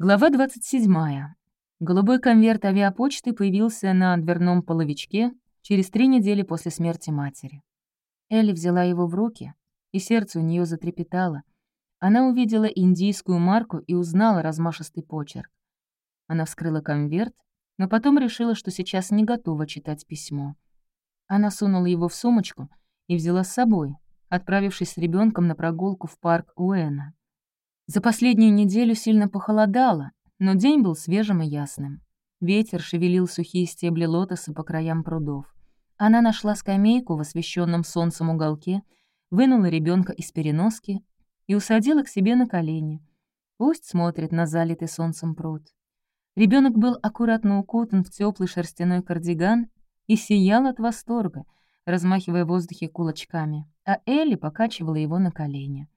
Глава 27. Голубой конверт авиапочты появился на дверном половичке через три недели после смерти матери. Элли взяла его в руки, и сердце у нее затрепетало. Она увидела индийскую марку и узнала размашистый почерк. Она вскрыла конверт, но потом решила, что сейчас не готова читать письмо. Она сунула его в сумочку и взяла с собой, отправившись с ребенком на прогулку в парк Уэна. За последнюю неделю сильно похолодало, но день был свежим и ясным. Ветер шевелил сухие стебли лотоса по краям прудов. Она нашла скамейку в освещенном солнцем уголке, вынула ребенка из переноски и усадила к себе на колени. Пусть смотрит на залитый солнцем пруд. Ребенок был аккуратно укутан в теплый шерстяной кардиган и сиял от восторга, размахивая в воздухе кулачками, а Элли покачивала его на колени.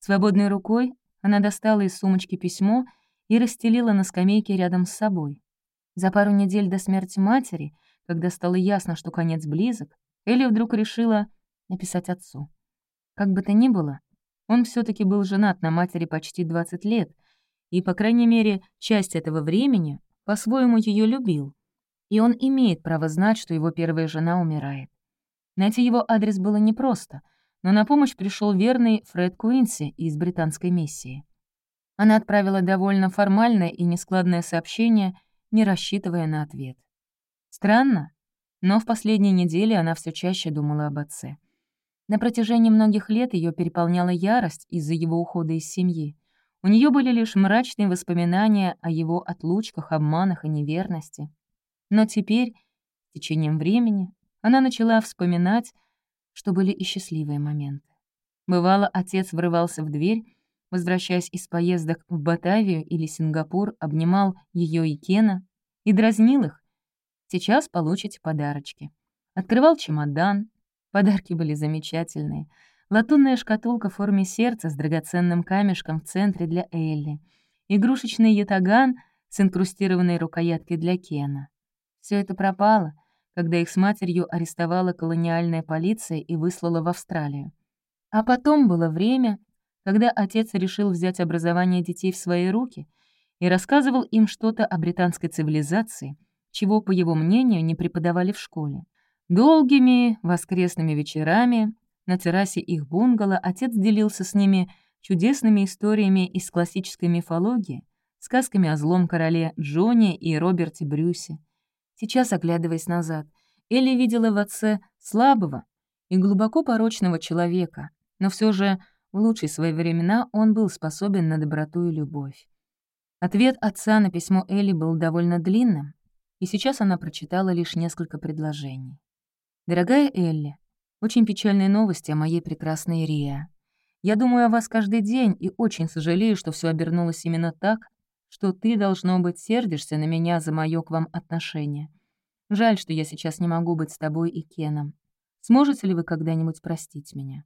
Свободной рукой она достала из сумочки письмо и расстелила на скамейке рядом с собой. За пару недель до смерти матери, когда стало ясно, что конец близок, Элли вдруг решила написать отцу. Как бы то ни было, он все таки был женат на матери почти 20 лет, и, по крайней мере, часть этого времени по-своему ее любил, и он имеет право знать, что его первая жена умирает. Найти его адрес было непросто — но на помощь пришел верный Фред Куинси из британской миссии. Она отправила довольно формальное и нескладное сообщение, не рассчитывая на ответ. Странно, но в последние недели она все чаще думала об отце. На протяжении многих лет ее переполняла ярость из-за его ухода из семьи. У нее были лишь мрачные воспоминания о его отлучках, обманах и неверности. Но теперь, с течением времени, она начала вспоминать, что были и счастливые моменты. Бывало, отец врывался в дверь, возвращаясь из поездок в Батавию или Сингапур, обнимал ее и Кена и дразнил их. «Сейчас получите подарочки». Открывал чемодан. Подарки были замечательные. Латунная шкатулка в форме сердца с драгоценным камешком в центре для Элли. Игрушечный ятаган с инкрустированной рукояткой для Кена. Все это пропало — когда их с матерью арестовала колониальная полиция и выслала в Австралию. А потом было время, когда отец решил взять образование детей в свои руки и рассказывал им что-то о британской цивилизации, чего, по его мнению, не преподавали в школе. Долгими воскресными вечерами на террасе их бунгало отец делился с ними чудесными историями из классической мифологии, сказками о злом короле Джоне и Роберте Брюсе, Сейчас, оглядываясь назад, Элли видела в отце слабого и глубоко порочного человека, но все же в лучшие свои времена он был способен на доброту и любовь. Ответ отца на письмо Элли был довольно длинным, и сейчас она прочитала лишь несколько предложений. «Дорогая Элли, очень печальные новости о моей прекрасной Риа. Я думаю о вас каждый день и очень сожалею, что все обернулось именно так, что ты, должно быть, сердишься на меня за моё к вам отношение. Жаль, что я сейчас не могу быть с тобой и Кеном. Сможете ли вы когда-нибудь простить меня?»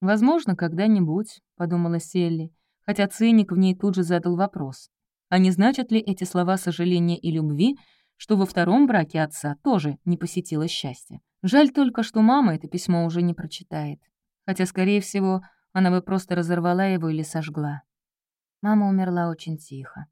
«Возможно, когда-нибудь», — подумала Селли, хотя циник в ней тут же задал вопрос. А не значат ли эти слова сожаления и любви, что во втором браке отца тоже не посетило счастье? Жаль только, что мама это письмо уже не прочитает. Хотя, скорее всего, она бы просто разорвала его или сожгла. Мама умерла очень тихо.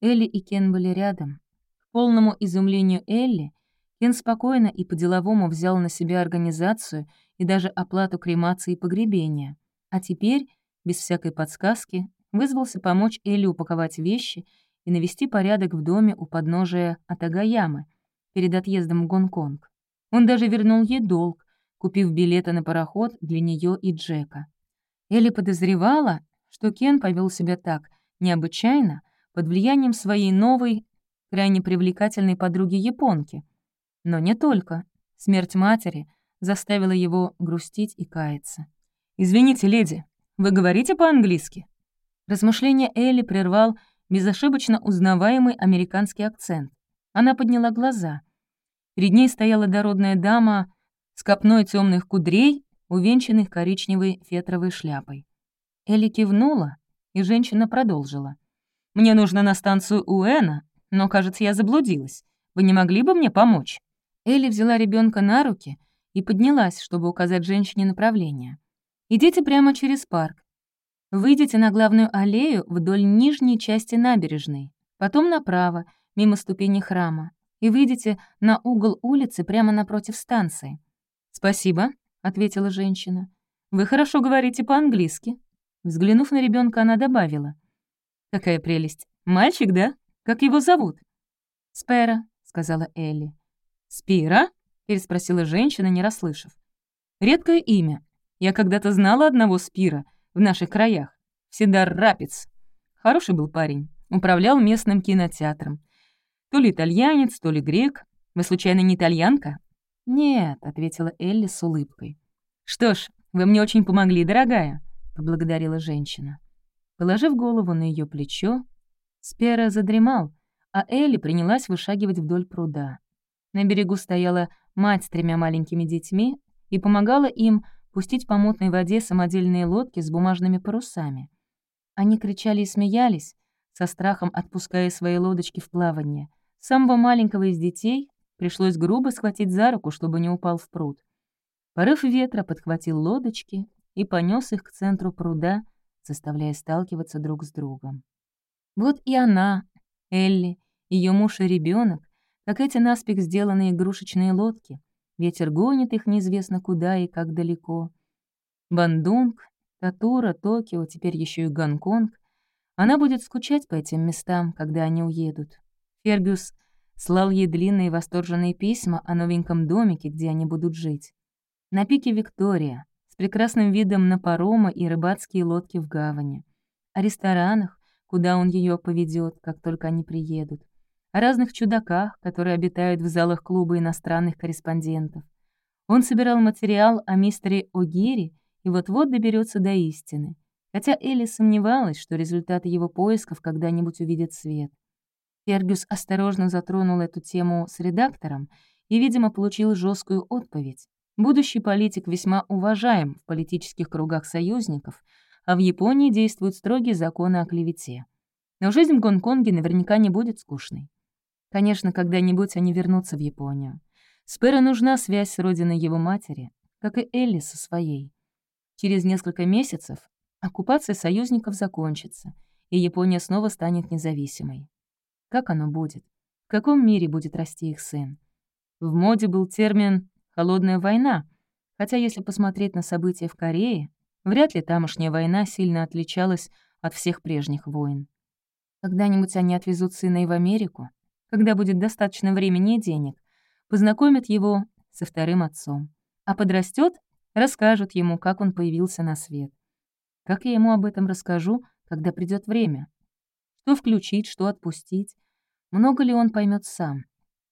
Элли и Кен были рядом. К полному изумлению Элли, Кен спокойно и по-деловому взял на себя организацию и даже оплату кремации и погребения. А теперь, без всякой подсказки, вызвался помочь Элли упаковать вещи и навести порядок в доме у подножия Атагаямы перед отъездом в Гонконг. Он даже вернул ей долг, купив билеты на пароход для нее и Джека. Элли подозревала, что Кен повел себя так необычайно под влиянием своей новой, крайне привлекательной подруги-японки. Но не только. Смерть матери заставила его грустить и каяться. «Извините, леди, вы говорите по-английски?» Размышление Элли прервал безошибочно узнаваемый американский акцент. Она подняла глаза. Перед ней стояла дородная дама с копной темных кудрей, увенчанных коричневой фетровой шляпой. Элли кивнула, и женщина продолжила. «Мне нужно на станцию Уэна, но, кажется, я заблудилась. Вы не могли бы мне помочь?» Элли взяла ребенка на руки и поднялась, чтобы указать женщине направление. «Идите прямо через парк. Выйдите на главную аллею вдоль нижней части набережной, потом направо, мимо ступени храма, и выйдете на угол улицы прямо напротив станции. «Спасибо», — ответила женщина. «Вы хорошо говорите по-английски». Взглянув на ребенка, она добавила. «Какая прелесть! Мальчик, да? Как его зовут?» «Спера», — сказала Элли. «Спира?» — переспросила женщина, не расслышав. «Редкое имя. Я когда-то знала одного Спира, в наших краях. Сидар Рапиц. Хороший был парень. Управлял местным кинотеатром. То ли итальянец, то ли грек. Вы, случайно, не итальянка?» «Нет», — ответила Элли с улыбкой. «Что ж, вы мне очень помогли, дорогая», — поблагодарила женщина. Положив голову на ее плечо, Спера задремал, а Элли принялась вышагивать вдоль пруда. На берегу стояла мать с тремя маленькими детьми и помогала им пустить по мутной воде самодельные лодки с бумажными парусами. Они кричали и смеялись, со страхом отпуская свои лодочки в плавание. Самого маленького из детей пришлось грубо схватить за руку, чтобы не упал в пруд. Порыв ветра подхватил лодочки и понес их к центру пруда, заставляя сталкиваться друг с другом. Вот и она, Элли, ее муж и ребенок, как эти наспех сделанные игрушечные лодки — Ветер гонит их неизвестно куда и как далеко. Бандунг, Татура, Токио, теперь еще и Гонконг. Она будет скучать по этим местам, когда они уедут. Фергюс слал ей длинные восторженные письма о новеньком домике, где они будут жить. На пике Виктория, с прекрасным видом на паромы и рыбацкие лодки в гавани. О ресторанах, куда он ее поведет, как только они приедут о разных чудаках, которые обитают в залах клуба иностранных корреспондентов. Он собирал материал о мистере О'Гири и вот-вот доберется до истины, хотя Элли сомневалась, что результаты его поисков когда-нибудь увидят свет. Фергюс осторожно затронул эту тему с редактором и, видимо, получил жесткую отповедь. Будущий политик весьма уважаем в политических кругах союзников, а в Японии действуют строгие законы о клевете. Но жизнь в Гонконге наверняка не будет скучной. Конечно, когда-нибудь они вернутся в Японию. Спэра нужна связь с родиной его матери, как и Элли со своей. Через несколько месяцев оккупация союзников закончится, и Япония снова станет независимой. Как оно будет? В каком мире будет расти их сын? В моде был термин «холодная война», хотя если посмотреть на события в Корее, вряд ли тамошняя война сильно отличалась от всех прежних войн. Когда-нибудь они отвезут сына и в Америку, когда будет достаточно времени и денег, познакомят его со вторым отцом. А подрастет, расскажут ему, как он появился на свет. Как я ему об этом расскажу, когда придет время? Что включить, что отпустить? Много ли он поймет сам?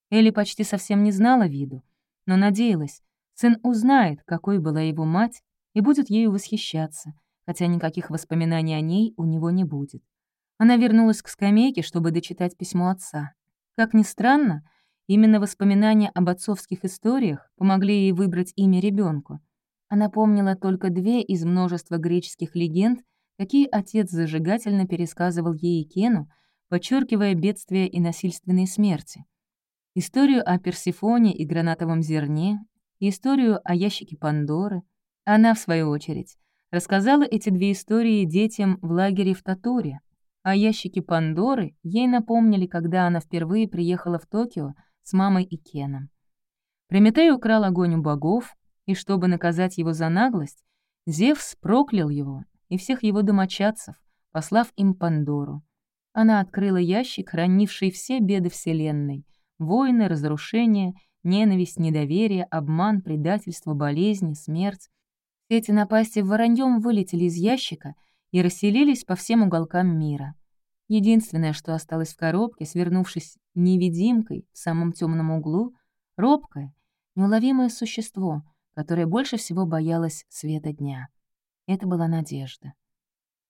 Элли почти совсем не знала виду, но надеялась, сын узнает, какой была его мать, и будет ею восхищаться, хотя никаких воспоминаний о ней у него не будет. Она вернулась к скамейке, чтобы дочитать письмо отца. Как ни странно, именно воспоминания об отцовских историях помогли ей выбрать имя ребенку. Она помнила только две из множества греческих легенд, какие отец зажигательно пересказывал ей и Кену, подчеркивая бедствия и насильственные смерти. Историю о Персифоне и гранатовом зерне, историю о ящике Пандоры. Она, в свою очередь, рассказала эти две истории детям в лагере в Татуре, а ящики Пандоры ей напомнили, когда она впервые приехала в Токио с мамой и Кеном. Прометей украл огонь у богов, и чтобы наказать его за наглость, Зевс проклял его и всех его домочадцев, послав им Пандору. Она открыла ящик, хранивший все беды Вселенной — войны, разрушения, ненависть, недоверие, обман, предательство, болезни, смерть. Все эти напасти вороньем вылетели из ящика — и расселились по всем уголкам мира. Единственное, что осталось в коробке, свернувшись невидимкой в самом темном углу, робкое, неуловимое существо, которое больше всего боялось света дня. Это была надежда.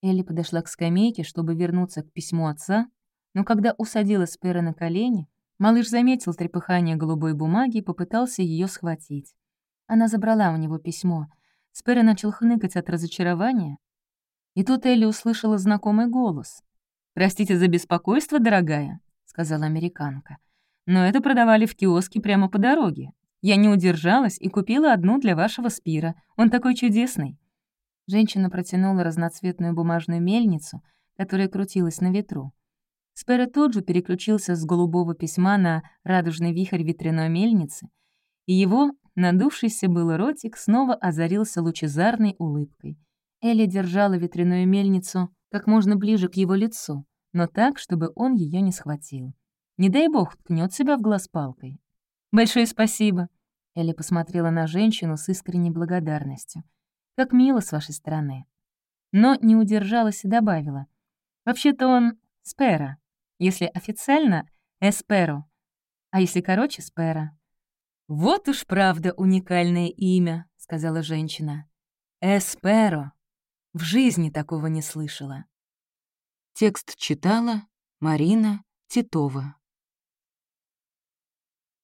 Элли подошла к скамейке, чтобы вернуться к письму отца, но когда усадила Спера на колени, малыш заметил трепыхание голубой бумаги и попытался ее схватить. Она забрала у него письмо. Спера начал хныкать от разочарования, и тут Элли услышала знакомый голос. «Простите за беспокойство, дорогая», — сказала американка. «Но это продавали в киоске прямо по дороге. Я не удержалась и купила одну для вашего спира. Он такой чудесный». Женщина протянула разноцветную бумажную мельницу, которая крутилась на ветру. Спера тут же переключился с голубого письма на радужный вихрь ветряной мельницы, и его, надувшийся было ротик, снова озарился лучезарной улыбкой. Элли держала ветряную мельницу как можно ближе к его лицу, но так, чтобы он ее не схватил. Не дай бог ткнет себя в глаз палкой. «Большое спасибо!» Элли посмотрела на женщину с искренней благодарностью. «Как мило с вашей стороны!» Но не удержалась и добавила. «Вообще-то он Спера. Если официально — Эсперо. А если короче — Спера». «Вот уж правда уникальное имя», — сказала женщина. «Эсперо. В жизни такого не слышала». Текст читала Марина Титова.